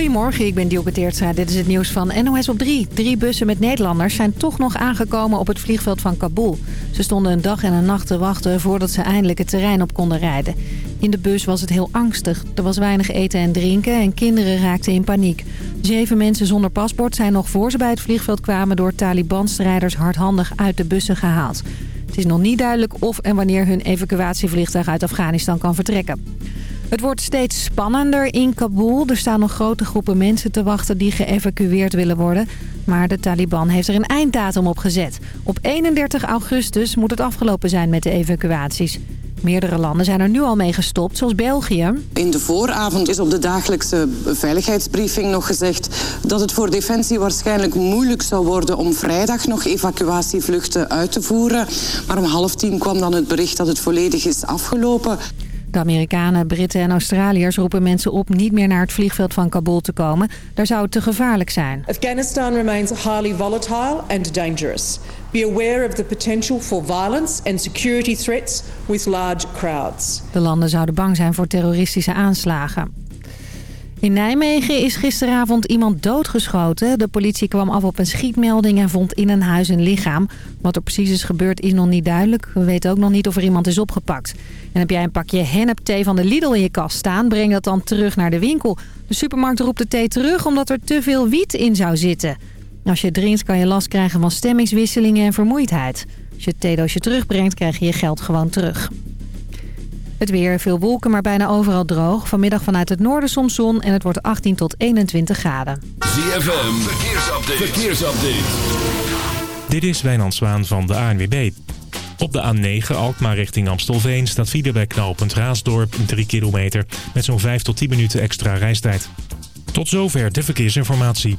Goedemorgen, ik ben Dioke Teertstra. Dit is het nieuws van NOS op 3. Drie bussen met Nederlanders zijn toch nog aangekomen op het vliegveld van Kabul. Ze stonden een dag en een nacht te wachten voordat ze eindelijk het terrein op konden rijden. In de bus was het heel angstig. Er was weinig eten en drinken en kinderen raakten in paniek. Zeven mensen zonder paspoort zijn nog voor ze bij het vliegveld kwamen... door Taliban-strijders hardhandig uit de bussen gehaald. Het is nog niet duidelijk of en wanneer hun evacuatievliegtuig uit Afghanistan kan vertrekken. Het wordt steeds spannender in Kabul. Er staan nog grote groepen mensen te wachten die geëvacueerd willen worden. Maar de Taliban heeft er een einddatum op gezet. Op 31 augustus moet het afgelopen zijn met de evacuaties. Meerdere landen zijn er nu al mee gestopt, zoals België. In de vooravond is op de dagelijkse veiligheidsbriefing nog gezegd... dat het voor Defensie waarschijnlijk moeilijk zou worden... om vrijdag nog evacuatievluchten uit te voeren. Maar om half tien kwam dan het bericht dat het volledig is afgelopen. De Amerikanen, Britten en Australiërs roepen mensen op niet meer naar het vliegveld van Kabul te komen. Daar zou het te gevaarlijk zijn. Afghanistan remains highly volatile and dangerous. Be aware of the potential for violence and security threats with large crowds. De landen zouden bang zijn voor terroristische aanslagen. In Nijmegen is gisteravond iemand doodgeschoten. De politie kwam af op een schietmelding en vond in een huis een lichaam. Wat er precies is gebeurd is nog niet duidelijk. We weten ook nog niet of er iemand is opgepakt. En heb jij een pakje hennepthee van de Lidl in je kast staan... breng dat dan terug naar de winkel. De supermarkt roept de thee terug omdat er te veel wiet in zou zitten. Als je drinkt kan je last krijgen van stemmingswisselingen en vermoeidheid. Als je het theedoosje terugbrengt krijg je je geld gewoon terug. Het weer, veel wolken, maar bijna overal droog. Vanmiddag vanuit het noorden soms zon en het wordt 18 tot 21 graden. ZFM, verkeersupdate. verkeersupdate. Dit is Wijnand Zwaan van de ANWB. Op de A9 Alkmaar richting Amstelveen staat file bij knooppunt Raasdorp 3 kilometer... met zo'n 5 tot 10 minuten extra reistijd. Tot zover de verkeersinformatie.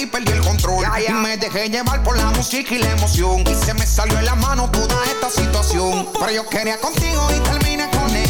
Y perdí el control. Y me dejé llevar por la música y la emoción. Y se me salió de la mano toda esta situación. Pero yo quería contigo y terminé con él.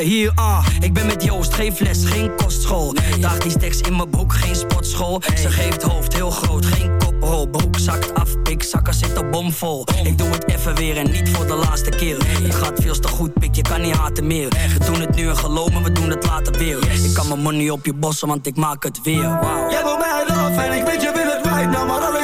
hier, ah. Ik ben met Joost, geen fles, geen kostschool. Nee. Daag die steks in mijn broek, geen sportschool. Ze geeft hoofd heel groot, geen koprol. Broek zakt af, ik zakken zitten bomvol. Ik doe het even weer en niet voor de laatste keer. Het gaat veel te goed, pik, je kan niet haten meer. We doen het nu en geloven we doen het later weer. Ik kan mijn money op je bossen, want ik maak het weer. Wow. Jij wil mij af en ik weet je wil het right nou maar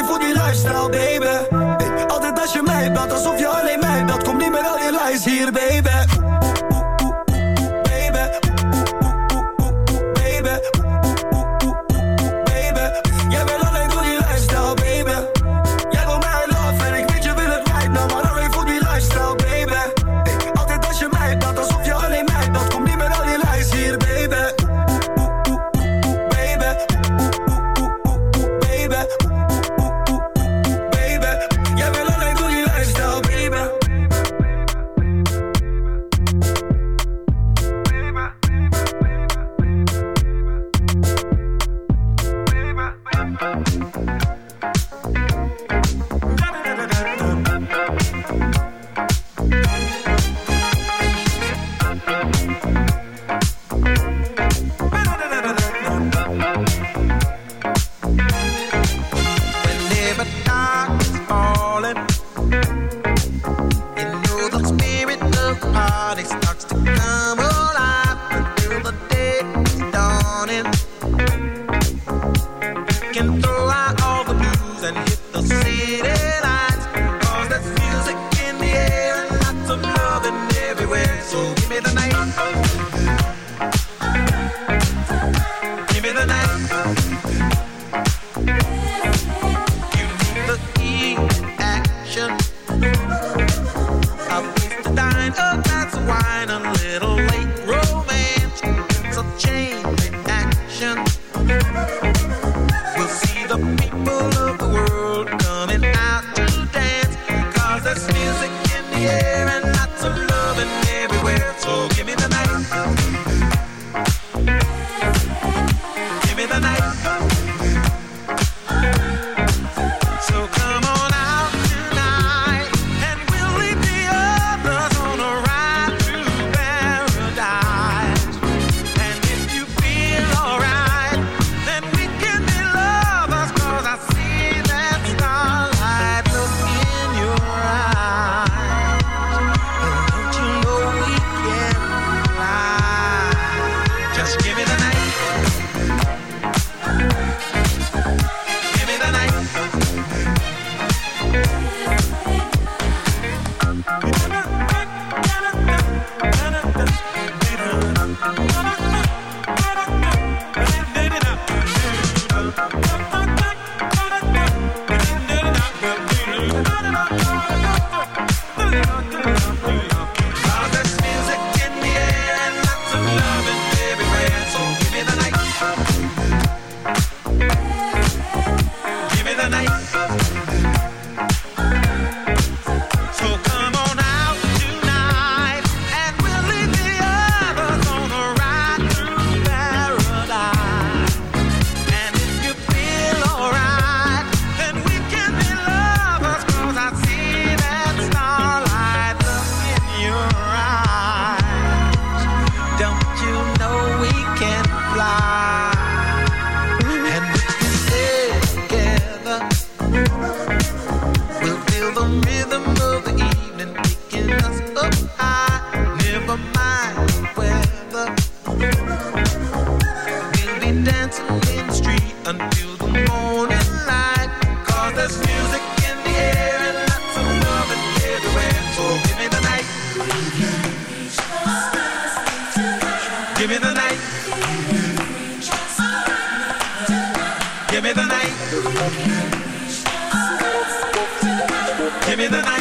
Give me the night.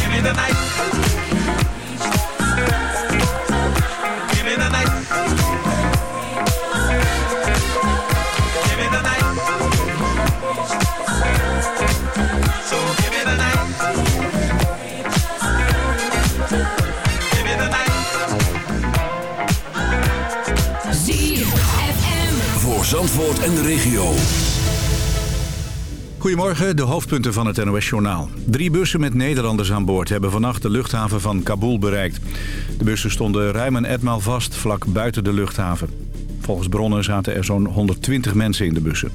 Give me the night. Give me the night. Give me the night. So give me the night. Give me the night. ZFM. Voor Zandvoort en de regio. Goedemorgen, de hoofdpunten van het NOS-journaal. Drie bussen met Nederlanders aan boord hebben vannacht de luchthaven van Kabul bereikt. De bussen stonden ruim een etmaal vast vlak buiten de luchthaven. Volgens bronnen zaten er zo'n 120 mensen in de bussen.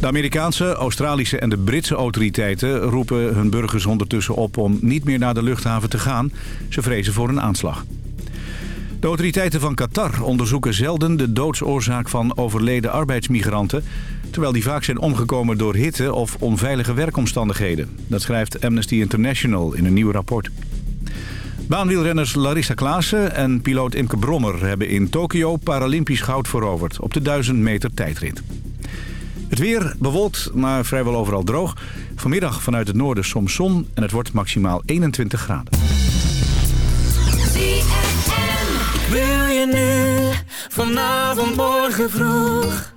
De Amerikaanse, Australische en de Britse autoriteiten roepen hun burgers ondertussen op om niet meer naar de luchthaven te gaan. Ze vrezen voor een aanslag. De autoriteiten van Qatar onderzoeken zelden de doodsoorzaak van overleden arbeidsmigranten... terwijl die vaak zijn omgekomen door hitte of onveilige werkomstandigheden. Dat schrijft Amnesty International in een nieuw rapport. Baanwielrenners Larissa Klaassen en piloot Imke Brommer hebben in Tokio Paralympisch goud veroverd op de 1000 meter tijdrit. Het weer bewolkt, maar vrijwel overal droog. Vanmiddag vanuit het noorden soms zon en het wordt maximaal 21 graden. Wil je nu, vanavond, morgen vroeg.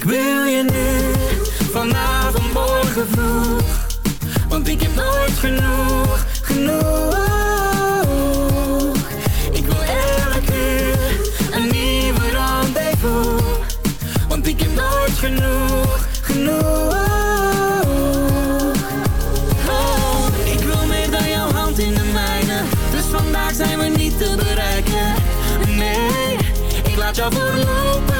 Ik wil je nu, vanavond, morgen vroeg. Want ik heb nooit genoeg, genoeg. Ik wil elke uur een nieuwe rendezvous. Want ik heb nooit genoeg, genoeg. Oh, ik wil meer dan jouw hand in de mijne. Dus vandaag zijn we niet te bereiken. Nee, ik laat jou voorlopig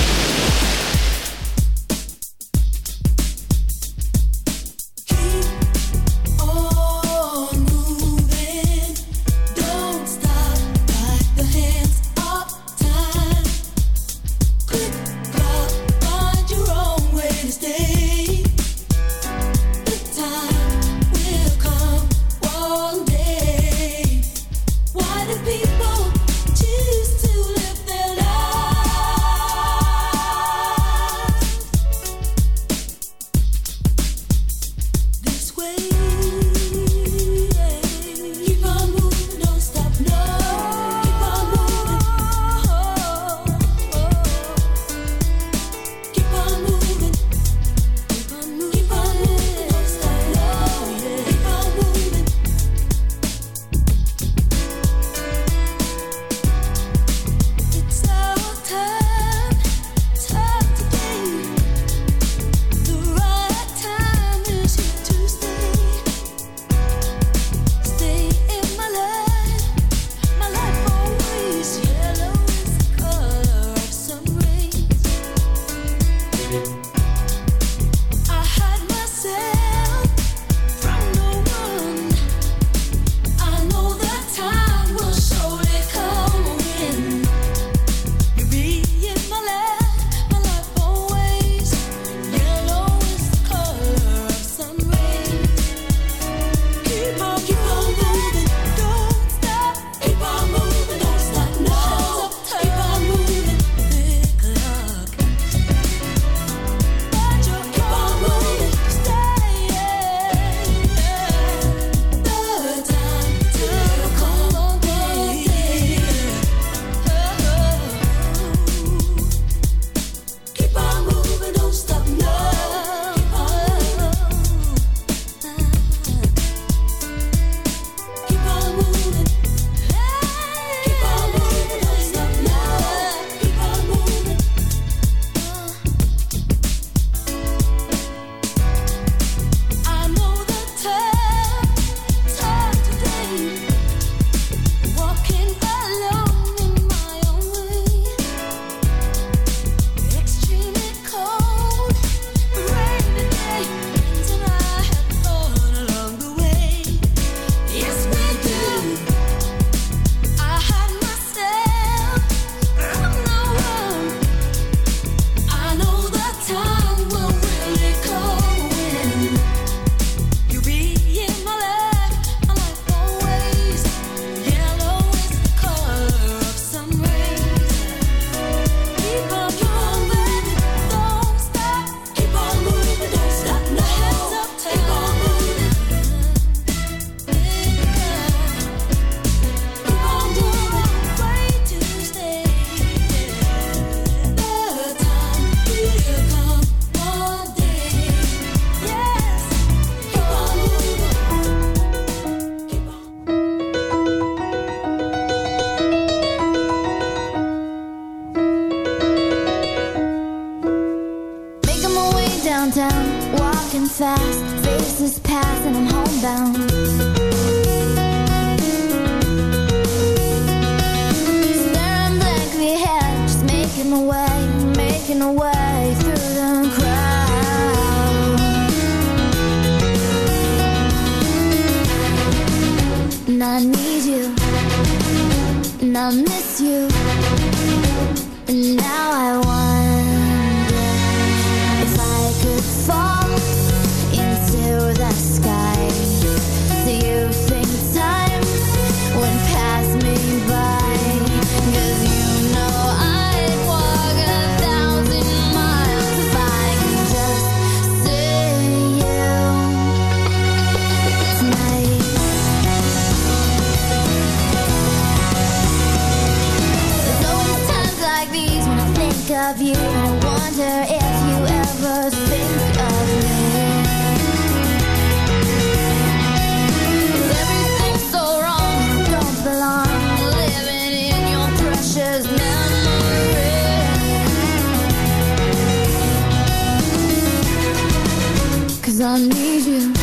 Cause I need you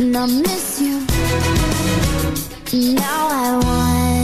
And I miss you. Now I want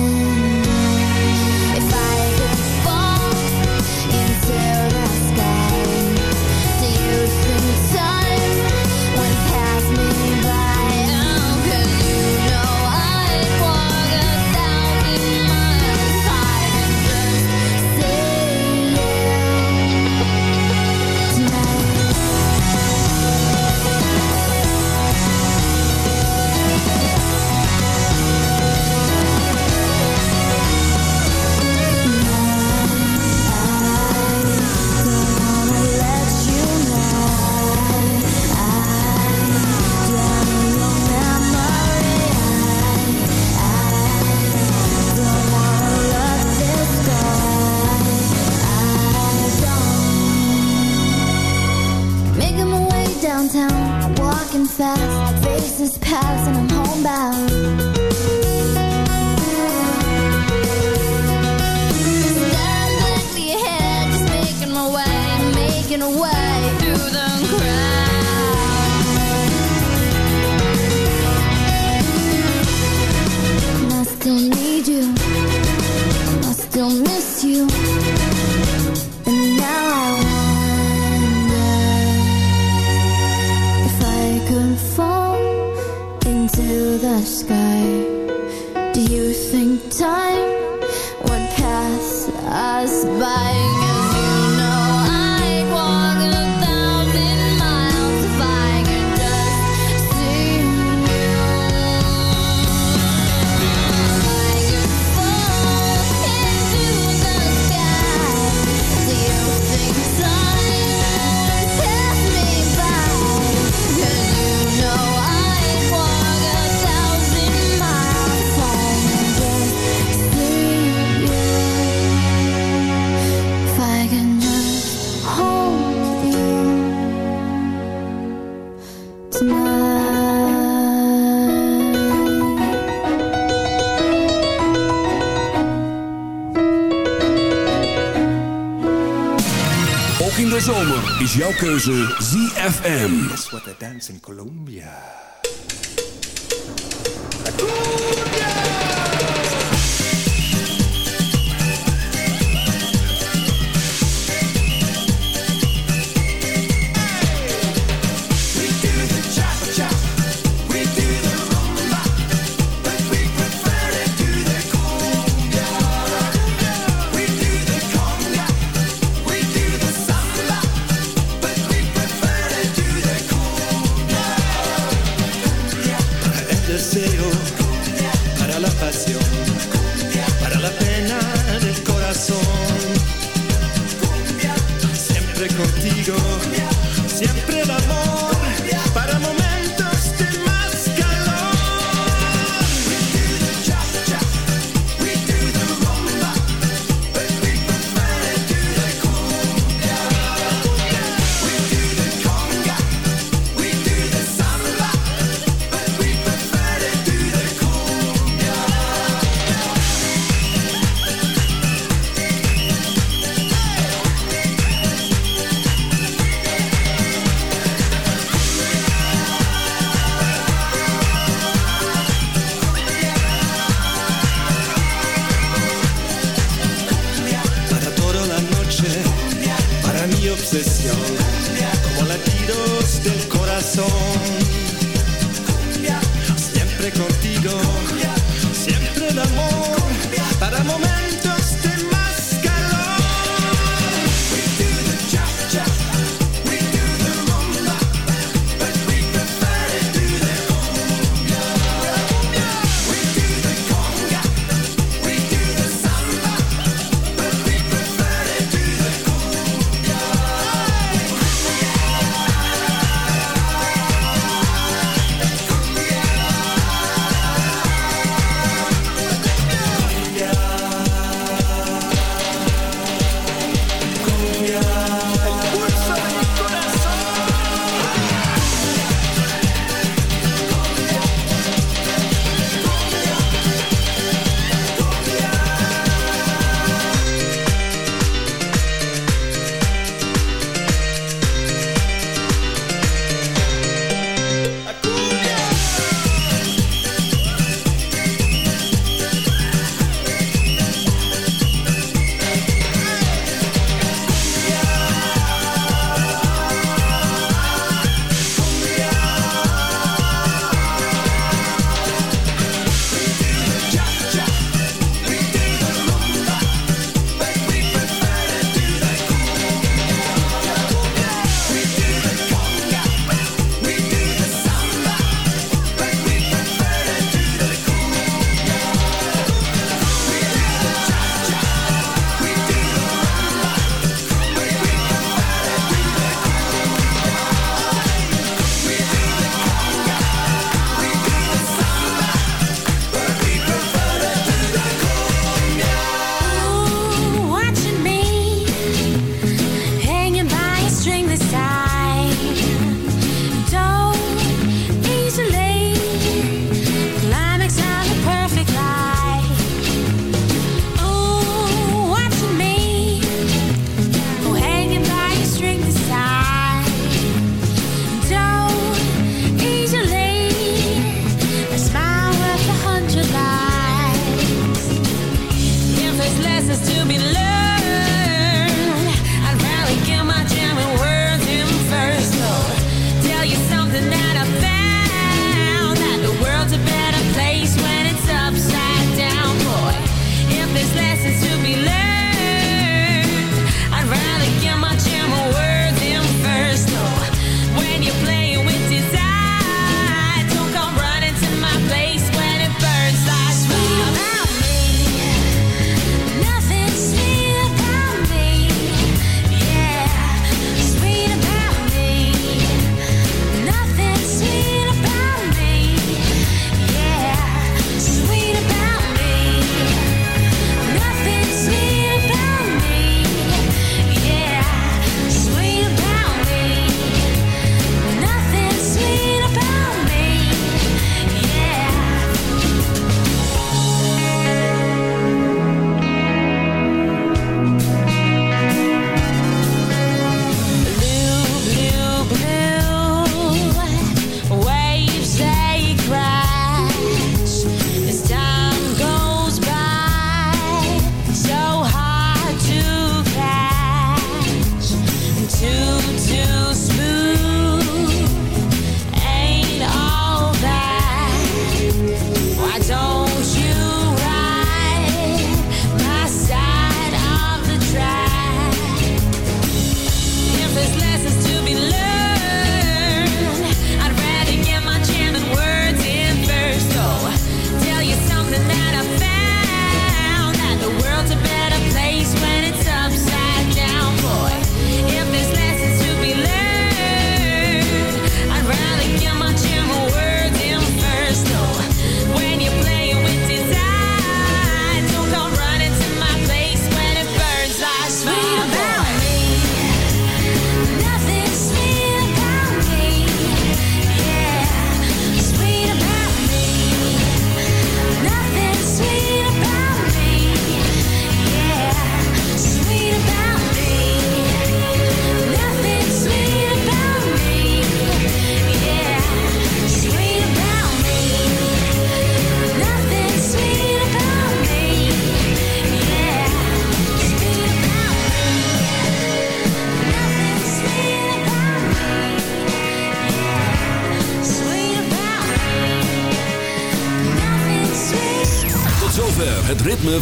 is jouw keuze ZFM. That's what they dance in Colombia.